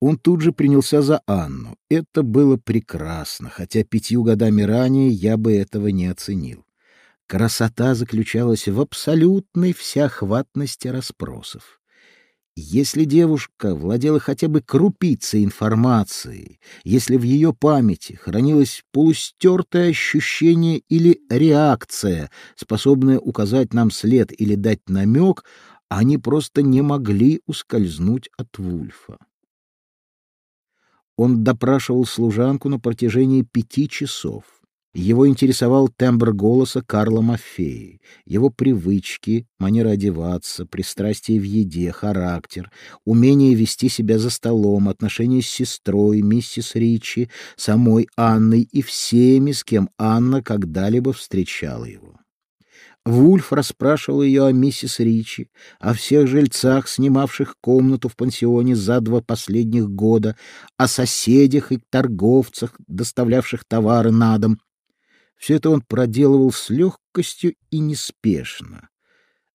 Он тут же принялся за Анну. Это было прекрасно, хотя пятью годами ранее я бы этого не оценил. Красота заключалась в абсолютной всеохватности расспросов. Если девушка владела хотя бы крупицей информации, если в ее памяти хранилось полустертое ощущение или реакция, способная указать нам след или дать намек, они просто не могли ускользнуть от Вульфа. Он допрашивал служанку на протяжении пяти часов. Его интересовал тембр голоса Карла Мафеи, его привычки, манера одеваться, пристрастие в еде, характер, умение вести себя за столом, отношения с сестрой, миссис Ричи, самой Анной и всеми, с кем Анна когда-либо встречала его. Вульф расспрашивал ее о миссис Ричи, о всех жильцах, снимавших комнату в пансионе за два последних года, о соседях и торговцах, доставлявших товары на дом. Все это он проделывал с легкостью и неспешно,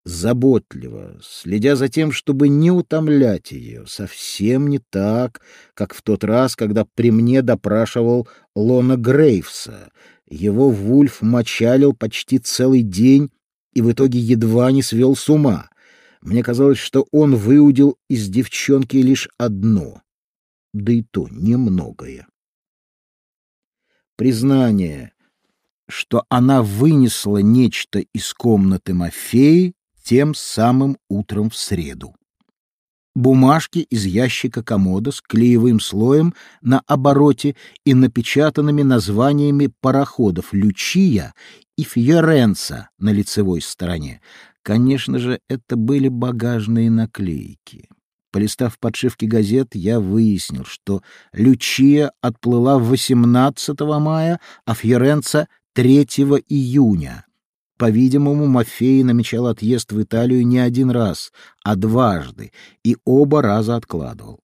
заботливо, следя за тем, чтобы не утомлять ее, совсем не так, как в тот раз, когда при мне допрашивал Лона Грейвса. Его Вульф мочалил почти целый день и в итоге едва не свел с ума. Мне казалось, что он выудил из девчонки лишь одно, да и то немногое. Признание, что она вынесла нечто из комнаты Мафеи тем самым утром в среду. Бумажки из ящика комода с клеевым слоем на обороте и напечатанными названиями пароходов «Лючия» и «Фьоренца» на лицевой стороне. Конечно же, это были багажные наклейки. Полистав подшивки газет, я выяснил, что Лючия отплыла 18 мая, а Фьоренца — 3 июня. По-видимому, Мафей намечал отъезд в Италию не один раз, а дважды, и оба раза откладывал.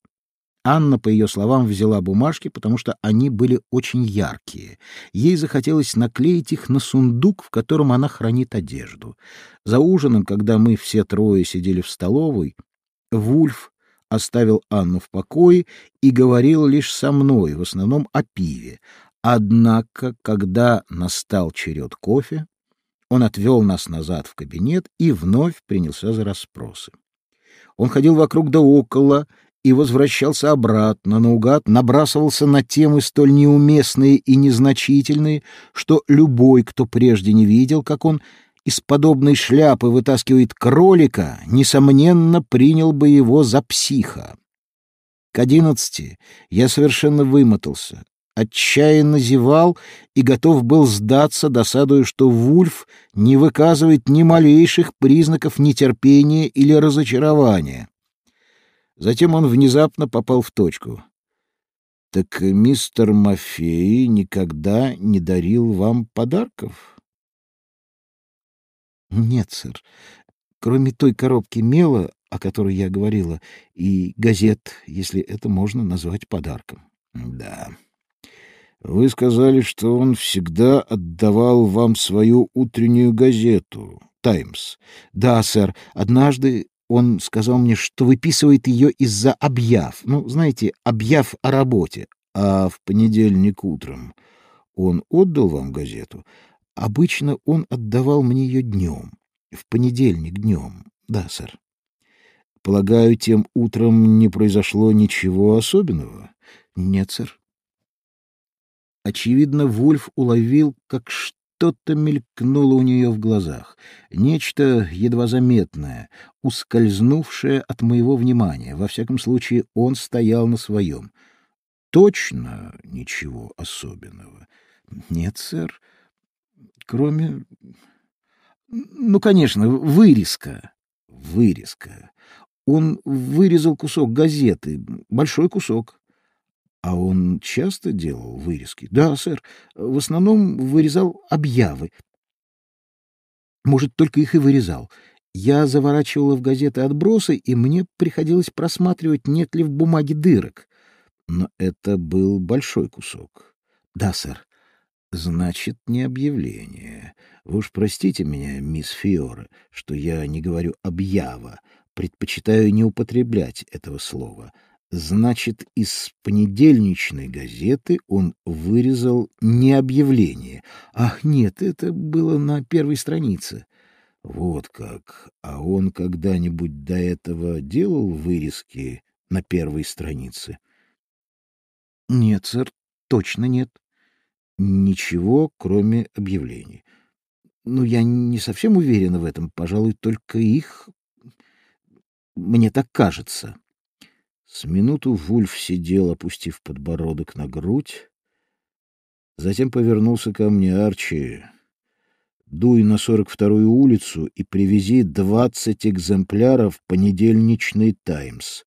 Анна, по ее словам, взяла бумажки, потому что они были очень яркие. Ей захотелось наклеить их на сундук, в котором она хранит одежду. За ужином, когда мы все трое сидели в столовой, Вульф оставил Анну в покое и говорил лишь со мной, в основном о пиве. Однако, когда настал черед кофе, он отвел нас назад в кабинет и вновь принялся за расспросы. Он ходил вокруг да около и возвращался обратно, наугад набрасывался на темы столь неуместные и незначительные, что любой, кто прежде не видел, как он из подобной шляпы вытаскивает кролика, несомненно, принял бы его за психа. К одиннадцати я совершенно вымотался, отчаянно зевал и готов был сдаться, досадуя, что Вульф не выказывает ни малейших признаков нетерпения или разочарования. Затем он внезапно попал в точку. — Так мистер Мафей никогда не дарил вам подарков? — Нет, сэр. Кроме той коробки мела, о которой я говорила, и газет, если это можно назвать подарком. — Да. Вы сказали, что он всегда отдавал вам свою утреннюю газету «Таймс». Да, сэр. Однажды он сказал мне, что выписывает ее из-за объяв. Ну, знаете, объяв о работе. А в понедельник утром он отдал вам газету? Обычно он отдавал мне ее днем. В понедельник днем. Да, сэр. Полагаю, тем утром не произошло ничего особенного? Нет, сэр. Очевидно, Вульф уловил, как что-то мелькнуло у нее в глазах, нечто едва заметное, ускользнувшее от моего внимания. Во всяком случае, он стоял на своем. Точно ничего особенного. Нет, сэр, кроме... Ну, конечно, вырезка. Вырезка. Он вырезал кусок газеты, большой кусок. А он часто делал вырезки? Да, сэр. В основном вырезал объявы. Может, только их и вырезал. Я заворачивала в газеты отбросы, и мне приходилось просматривать, нет ли в бумаге дырок. Но это был большой кусок. Да, сэр. Значит, не объявление. Вы уж простите меня, мисс Фиора, что я не говорю «объява». Предпочитаю не употреблять этого слова. Значит, из понедельничной газеты он вырезал не объявление. Ах, нет, это было на первой странице. Вот как. А он когда-нибудь до этого делал вырезки на первой странице? Нет, сэр, точно нет. Ничего, кроме объявлений. Ну, я не совсем уверена в этом, пожалуй, только их... Мне так кажется. С минуту Вульф сидел, опустив подбородок на грудь. Затем повернулся ко мне. «Арчи, дуй на сорок вторую улицу и привези двадцать экземпляров понедельничный «Таймс».